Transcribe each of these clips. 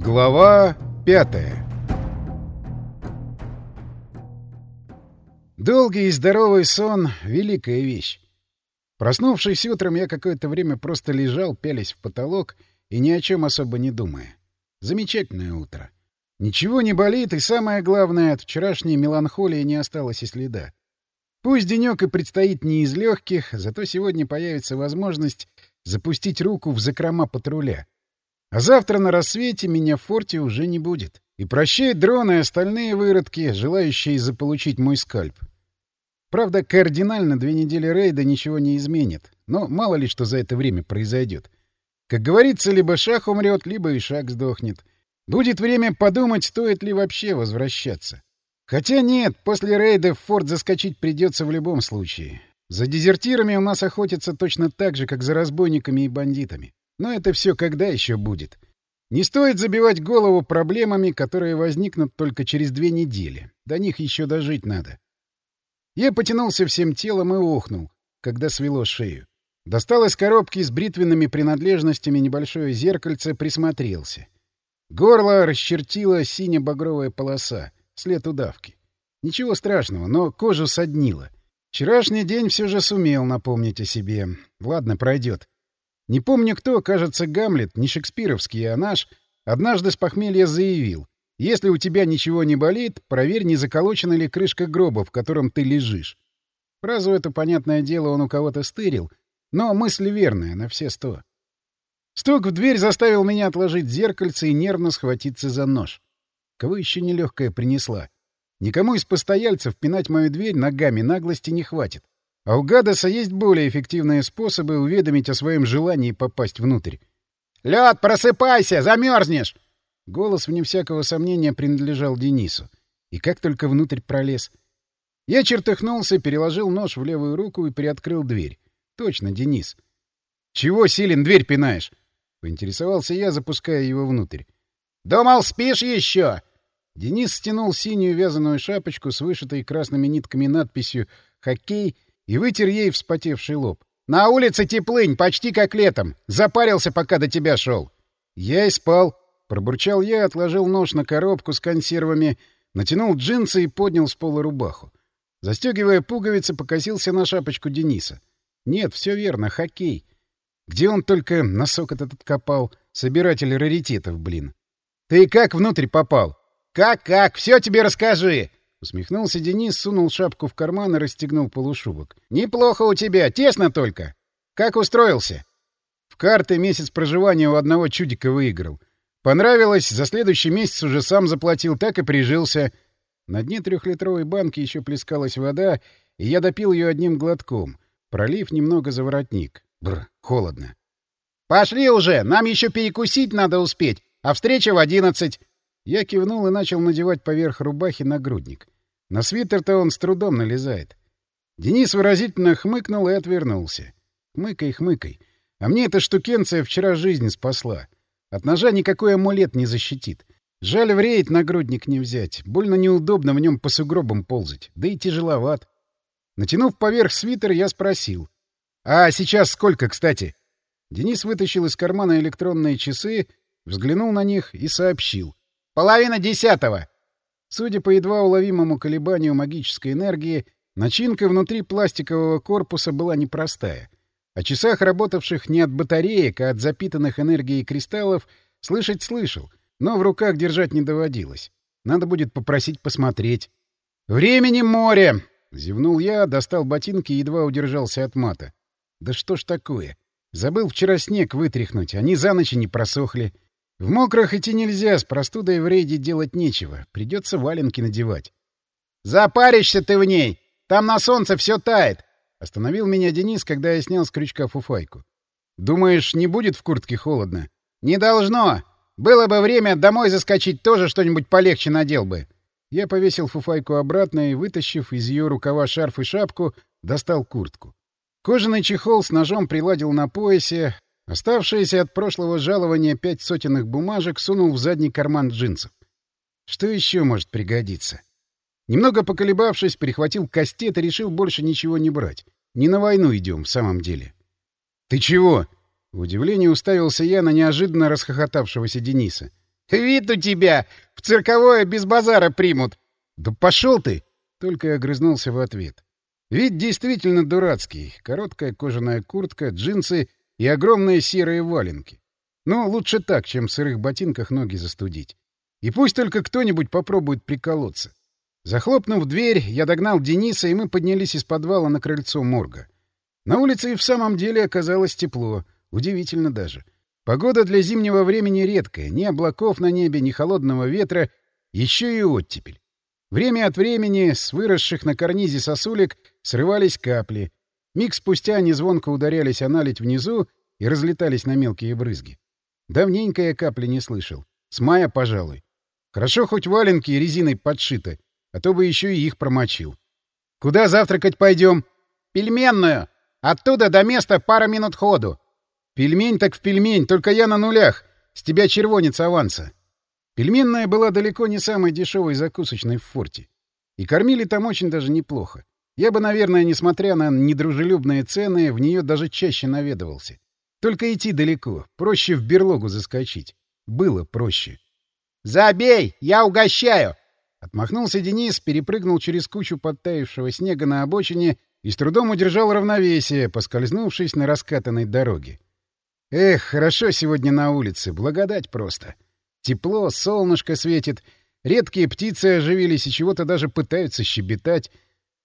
Глава пятая Долгий и здоровый сон — великая вещь. Проснувшись утром, я какое-то время просто лежал, пялись в потолок и ни о чем особо не думая. Замечательное утро. Ничего не болит, и самое главное, от вчерашней меланхолии не осталось и следа. Пусть денек и предстоит не из легких, зато сегодня появится возможность запустить руку в закрома патруля. А завтра на рассвете меня в форте уже не будет. И прощай дроны и остальные выродки, желающие заполучить мой скальп. Правда, кардинально две недели рейда ничего не изменит. Но мало ли что за это время произойдет. Как говорится, либо шах умрет, либо и шаг сдохнет. Будет время подумать, стоит ли вообще возвращаться. Хотя нет, после рейда в форт заскочить придется в любом случае. За дезертирами у нас охотятся точно так же, как за разбойниками и бандитами. Но это все когда еще будет? Не стоит забивать голову проблемами, которые возникнут только через две недели. До них еще дожить надо. Я потянулся всем телом и охнул, когда свело шею. Достал из коробки с бритвенными принадлежностями небольшое зеркальце, присмотрелся. Горло расчертила сине-багровая полоса, след удавки. Ничего страшного, но кожу соднило. Вчерашний день все же сумел напомнить о себе. Ладно, пройдет. Не помню кто, кажется, Гамлет, не шекспировский, а наш, однажды с похмелья заявил. Если у тебя ничего не болит, проверь, не заколочена ли крышка гроба, в котором ты лежишь. Фразу эту, понятное дело, он у кого-то стырил, но мысль верная, на все сто. Стук в дверь заставил меня отложить зеркальце и нервно схватиться за нож. Кого еще нелегкая принесла? Никому из постояльцев пинать мою дверь ногами наглости не хватит. А у Гадаса есть более эффективные способы уведомить о своем желании попасть внутрь. «Лед, просыпайся! Замерзнешь!» Голос, вне всякого сомнения, принадлежал Денису. И как только внутрь пролез. Я чертыхнулся, переложил нож в левую руку и приоткрыл дверь. Точно, Денис. «Чего, Силин, дверь пинаешь?» — поинтересовался я, запуская его внутрь. «Думал, спишь еще?» Денис стянул синюю вязаную шапочку с вышитой красными нитками надписью «Хоккей» и вытер ей вспотевший лоб. «На улице теплынь, почти как летом. Запарился, пока до тебя шел». «Я и спал». Пробурчал я, отложил нож на коробку с консервами, натянул джинсы и поднял с пола рубаху. Застегивая пуговицы, покосился на шапочку Дениса. «Нет, все верно, хоккей. Где он только носок этот откопал? Собиратель раритетов, блин. Ты как внутрь попал?» «Как-как? Все тебе расскажи!» Усмехнулся Денис, сунул шапку в карман и расстегнул полушубок. «Неплохо у тебя, тесно только. Как устроился?» В карты месяц проживания у одного чудика выиграл. Понравилось, за следующий месяц уже сам заплатил, так и прижился. На дне трехлитровой банки еще плескалась вода, и я допил ее одним глотком, пролив немного за воротник. Бр, холодно. «Пошли уже, нам еще перекусить надо успеть, а встреча в одиннадцать!» Я кивнул и начал надевать поверх рубахи нагрудник. На свитер-то он с трудом налезает. Денис выразительно хмыкнул и отвернулся. Хмыкай, хмыкай. А мне эта штукенция вчера жизнь спасла. От ножа никакой амулет не защитит. Жаль, в рейд нагрудник не взять. Больно неудобно в нем по сугробам ползать. Да и тяжеловат. Натянув поверх свитер, я спросил. «А сейчас сколько, кстати?» Денис вытащил из кармана электронные часы, взглянул на них и сообщил. Половина десятого. Судя по едва уловимому колебанию магической энергии, начинка внутри пластикового корпуса была непростая. О часах, работавших не от батареек, а от запитанных энергией кристаллов, слышать слышал, но в руках держать не доводилось. Надо будет попросить посмотреть. «Времени море!» — зевнул я, достал ботинки и едва удержался от мата. «Да что ж такое? Забыл вчера снег вытряхнуть, они за ночь не просохли». В мокрых идти нельзя, с простудой в рейде делать нечего. Придется валенки надевать. «Запаришься ты в ней! Там на солнце все тает!» Остановил меня Денис, когда я снял с крючка фуфайку. «Думаешь, не будет в куртке холодно?» «Не должно! Было бы время домой заскочить, тоже что-нибудь полегче надел бы!» Я повесил фуфайку обратно и, вытащив из ее рукава шарф и шапку, достал куртку. Кожаный чехол с ножом приладил на поясе, Оставшиеся от прошлого жалования пять сотенных бумажек сунул в задний карман джинсов. Что еще может пригодиться? Немного поколебавшись, перехватил кастет и решил больше ничего не брать. Не на войну идем, в самом деле. — Ты чего? — в удивлении уставился я на неожиданно расхохотавшегося Дениса. Вид у тебя! В цирковое без базара примут!» «Да пошел ты!» — только огрызнулся в ответ. Вид действительно дурацкий. Короткая кожаная куртка, джинсы и огромные серые валенки. Но лучше так, чем в сырых ботинках ноги застудить. И пусть только кто-нибудь попробует приколоться. Захлопнув дверь, я догнал Дениса, и мы поднялись из подвала на крыльцо морга. На улице и в самом деле оказалось тепло. Удивительно даже. Погода для зимнего времени редкая. Ни облаков на небе, ни холодного ветра. Еще и оттепель. Время от времени с выросших на карнизе сосулек срывались капли. Миг спустя они звонко ударялись о наледь внизу и разлетались на мелкие брызги. Давненько я капли не слышал. С мая, пожалуй. Хорошо хоть валенки резиной подшиты, а то бы еще и их промочил. — Куда завтракать пойдем? — Пельменную. Оттуда до места пара минут ходу. — Пельмень так в пельмень, только я на нулях. С тебя червонец аванса. Пельменная была далеко не самой дешевой закусочной в форте. И кормили там очень даже неплохо. Я бы, наверное, несмотря на недружелюбные цены, в нее даже чаще наведывался. Только идти далеко, проще в берлогу заскочить. Было проще. «Забей! Я угощаю!» Отмахнулся Денис, перепрыгнул через кучу подтаявшего снега на обочине и с трудом удержал равновесие, поскользнувшись на раскатанной дороге. Эх, хорошо сегодня на улице, благодать просто. Тепло, солнышко светит, редкие птицы оживились и чего-то даже пытаются щебетать.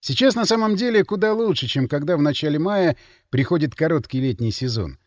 Сейчас на самом деле куда лучше, чем когда в начале мая приходит короткий летний сезон.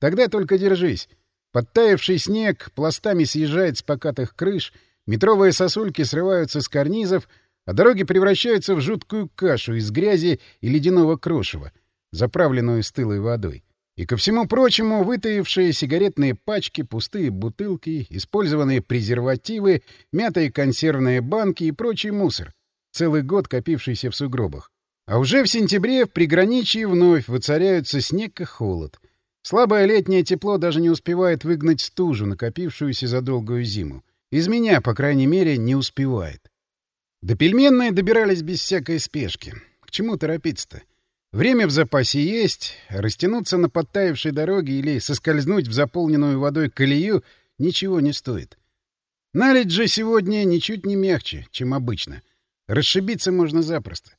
Тогда только держись. Подтаявший снег пластами съезжает с покатых крыш, метровые сосульки срываются с карнизов, а дороги превращаются в жуткую кашу из грязи и ледяного крошева, заправленную стылой водой. И ко всему прочему, вытаившие сигаретные пачки, пустые бутылки, использованные презервативы, мятые консервные банки и прочий мусор, целый год копившийся в сугробах. А уже в сентябре в приграничье вновь воцаряются снег и холод — Слабое летнее тепло даже не успевает выгнать стужу, накопившуюся за долгую зиму. Из меня, по крайней мере, не успевает. До пельменной добирались без всякой спешки. К чему торопиться-то? Время в запасе есть, растянуться на подтаявшей дороге или соскользнуть в заполненную водой колею ничего не стоит. Налить же сегодня ничуть не мягче, чем обычно. Расшибиться можно запросто.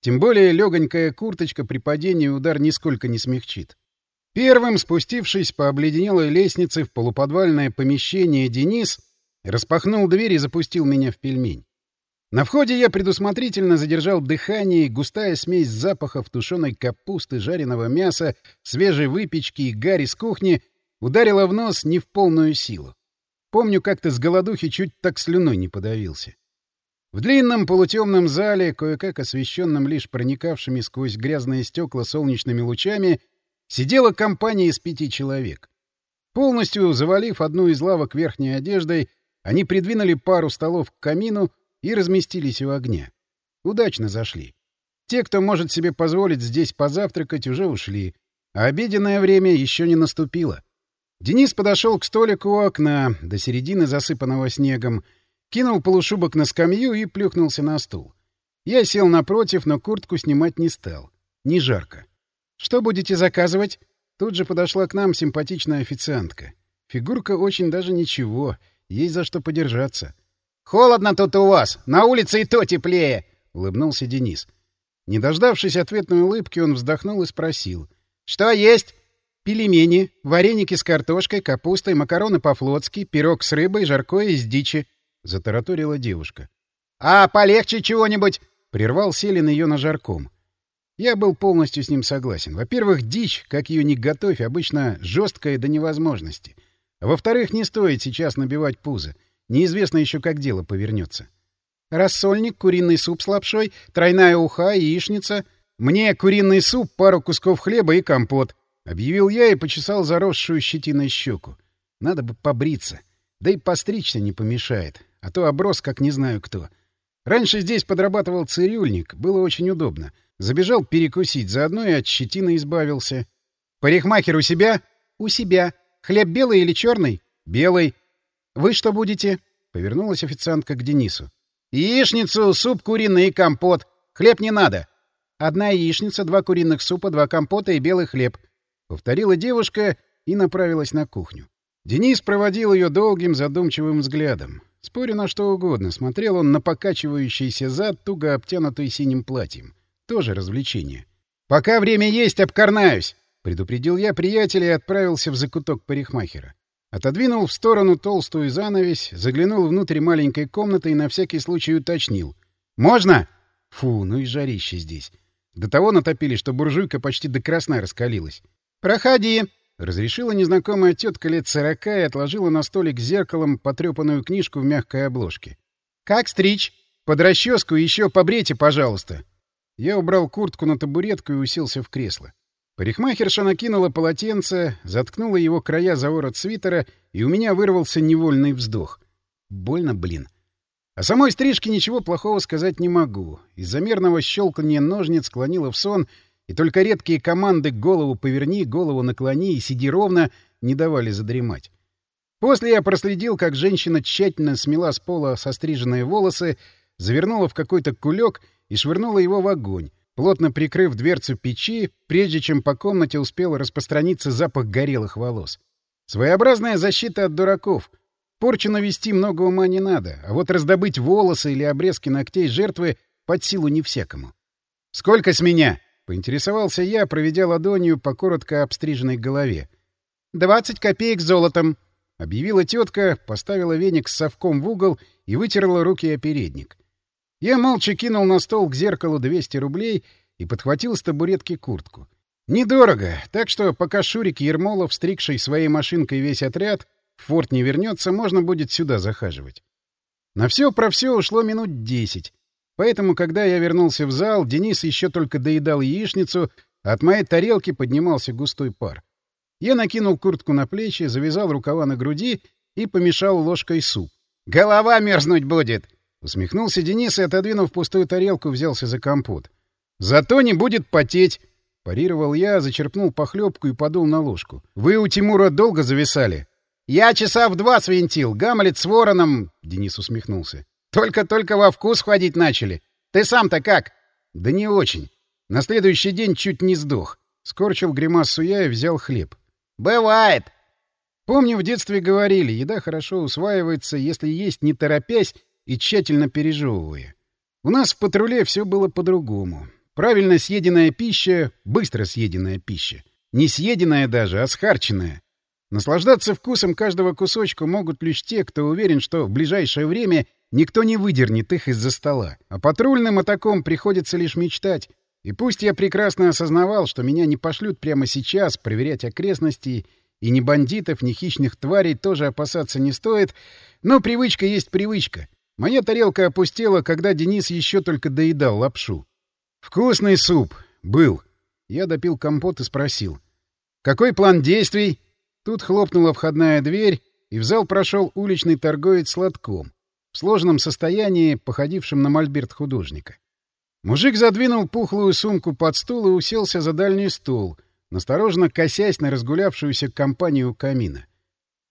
Тем более легонькая курточка при падении удар нисколько не смягчит. Первым, спустившись по обледенелой лестнице в полуподвальное помещение, Денис распахнул дверь и запустил меня в пельмень. На входе я предусмотрительно задержал дыхание, густая смесь запахов тушеной капусты, жареного мяса, свежей выпечки и гари с кухни ударила в нос не в полную силу. Помню, как-то с голодухи чуть так слюной не подавился. В длинном полутемном зале, кое-как освещенном лишь проникавшими сквозь грязные стекла солнечными лучами, Сидела компания из пяти человек. Полностью завалив одну из лавок верхней одеждой, они придвинули пару столов к камину и разместились у огня. Удачно зашли. Те, кто может себе позволить здесь позавтракать, уже ушли, а обеденное время еще не наступило. Денис подошел к столику у окна, до середины засыпанного снегом, кинул полушубок на скамью и плюхнулся на стул. Я сел напротив, но куртку снимать не стал. Не жарко. «Что будете заказывать?» Тут же подошла к нам симпатичная официантка. Фигурка очень даже ничего, есть за что подержаться. «Холодно тут у вас! На улице и то теплее!» — улыбнулся Денис. Не дождавшись ответной улыбки, он вздохнул и спросил. «Что есть?» «Пельмени, вареники с картошкой, капустой, макароны по-флотски, пирог с рыбой, жаркое из дичи», — затараторила девушка. «А полегче чего-нибудь?» — прервал Селин ее на жарком. Я был полностью с ним согласен. Во-первых, дичь, как ее не готовь, обычно жесткая до невозможности. Во-вторых, не стоит сейчас набивать пузо. Неизвестно еще, как дело повернется. Рассольник, куриный суп с лапшой, тройная уха, яичница. Мне куриный суп, пару кусков хлеба и компот. Объявил я и почесал заросшую щетиной щеку. Надо бы побриться. Да и постричься не помешает. А то оброс, как не знаю кто. Раньше здесь подрабатывал цирюльник. Было очень удобно. — Забежал перекусить, заодно и от щетины избавился. «Парикмахер у себя?» «У себя. Хлеб белый или черный?» «Белый». «Вы что будете?» — повернулась официантка к Денису. «Яичницу, суп куриный и компот. Хлеб не надо». «Одна яичница, два куриных супа, два компота и белый хлеб», — повторила девушка и направилась на кухню. Денис проводил ее долгим задумчивым взглядом. Спорю на что угодно, смотрел он на покачивающийся зад, туго обтянутый синим платьем. Тоже развлечение. «Пока время есть, обкорнаюсь!» — предупредил я приятеля и отправился в закуток парикмахера. Отодвинул в сторону толстую занавесь, заглянул внутрь маленькой комнаты и на всякий случай уточнил. «Можно?» Фу, ну и жарище здесь. До того натопили, что буржуйка почти до красна раскалилась. «Проходи!» — разрешила незнакомая тетка лет сорока и отложила на столик зеркалом потрепанную книжку в мягкой обложке. «Как стричь? Под расческу еще побрейте, пожалуйста!» Я убрал куртку на табуретку и уселся в кресло. Парикмахерша накинула полотенце, заткнула его края за ворот свитера, и у меня вырвался невольный вздох. Больно, блин. О самой стрижке ничего плохого сказать не могу. Из-за мерного щелканья ножниц склонила в сон, и только редкие команды «голову поверни», «голову наклони» и «сиди ровно» не давали задремать. После я проследил, как женщина тщательно смела с пола состриженные волосы, завернула в какой-то кулек и швырнула его в огонь, плотно прикрыв дверцу печи, прежде чем по комнате успел распространиться запах горелых волос. Своеобразная защита от дураков. Порчу навести много ума не надо, а вот раздобыть волосы или обрезки ногтей жертвы под силу не всякому. «Сколько с меня?» — поинтересовался я, проведя ладонью по коротко обстриженной голове. «Двадцать копеек золотом», — объявила тетка, поставила веник с совком в угол и вытерла руки о передник. Я молча кинул на стол к зеркалу 200 рублей и подхватил с табуретки куртку. Недорого, так что пока Шурик Ермолов, стригший своей машинкой весь отряд, в форт не вернется, можно будет сюда захаживать. На все про все ушло минут десять. Поэтому, когда я вернулся в зал, Денис еще только доедал яичницу, а от моей тарелки поднимался густой пар. Я накинул куртку на плечи, завязал рукава на груди и помешал ложкой суп. «Голова мерзнуть будет!» Усмехнулся Денис и, отодвинув пустую тарелку, взялся за компот. «Зато не будет потеть!» Парировал я, зачерпнул похлебку и подул на ложку. «Вы у Тимура долго зависали?» «Я часа в два свинтил. Гамлет с вороном...» — Денис усмехнулся. «Только-только во вкус входить начали. Ты сам-то как?» «Да не очень. На следующий день чуть не сдох. Скорчил гримасу я и взял хлеб. «Бывает!» Помню, в детстве говорили, еда хорошо усваивается, если есть не торопясь и тщательно пережевывая. У нас в патруле все было по-другому. Правильно съеденная пища — быстро съеденная пища. Не съеденная даже, а схарченная. Наслаждаться вкусом каждого кусочка могут лишь те, кто уверен, что в ближайшее время никто не выдернет их из-за стола. А патрульным о таком приходится лишь мечтать. И пусть я прекрасно осознавал, что меня не пошлют прямо сейчас проверять окрестности, и ни бандитов, ни хищных тварей тоже опасаться не стоит, но привычка есть привычка. Моя тарелка опустела, когда Денис еще только доедал лапшу. «Вкусный суп. Был». Я допил компот и спросил. «Какой план действий?» Тут хлопнула входная дверь, и в зал прошел уличный торговец сладком, сложном состоянии, походившем на мольберт художника. Мужик задвинул пухлую сумку под стул и уселся за дальний стол, настороженно косясь на разгулявшуюся компанию камина.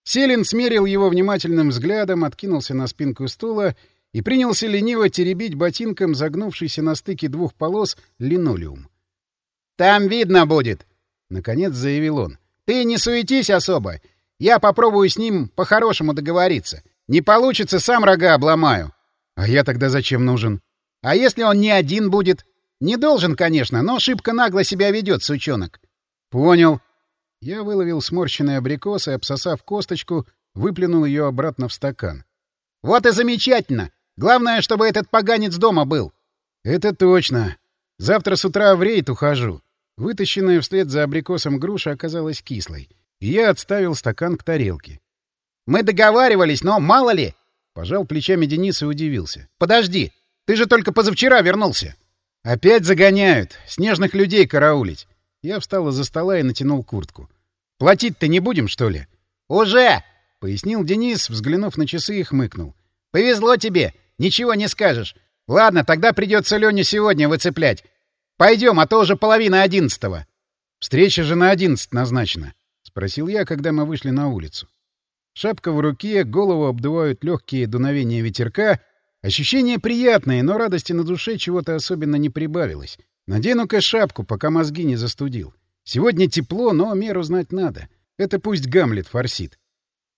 Селин смерил его внимательным взглядом, откинулся на спинку стула и принялся лениво теребить ботинком загнувшийся на стыке двух полос линолеум. «Там видно будет!» — наконец заявил он. «Ты не суетись особо. Я попробую с ним по-хорошему договориться. Не получится, сам рога обломаю». «А я тогда зачем нужен?» «А если он не один будет?» «Не должен, конечно, но шибко нагло себя ведет, сучонок». «Понял. Я выловил сморщенный абрикос и, обсосав косточку, выплюнул ее обратно в стакан. «Вот и замечательно! Главное, чтобы этот поганец дома был!» «Это точно! Завтра с утра в рейд ухожу!» Вытащенная вслед за абрикосом груша оказалась кислой, и я отставил стакан к тарелке. «Мы договаривались, но мало ли...» Пожал плечами Денис и удивился. «Подожди! Ты же только позавчера вернулся!» «Опять загоняют! Снежных людей караулить! Я встал из-за стола и натянул куртку. «Платить-то не будем, что ли?» «Уже!» — пояснил Денис, взглянув на часы и хмыкнул. «Повезло тебе! Ничего не скажешь. Ладно, тогда придется Леню сегодня выцеплять. Пойдем, а то уже половина одиннадцатого». «Встреча же на одиннадцать назначена», — спросил я, когда мы вышли на улицу. Шапка в руке, голову обдувают легкие дуновения ветерка. Ощущения приятные, но радости на душе чего-то особенно не прибавилось. Надену-ка шапку, пока мозги не застудил. Сегодня тепло, но меру знать надо. Это пусть Гамлет форсит.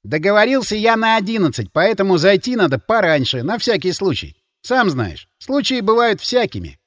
Договорился я на одиннадцать, поэтому зайти надо пораньше, на всякий случай. Сам знаешь, случаи бывают всякими.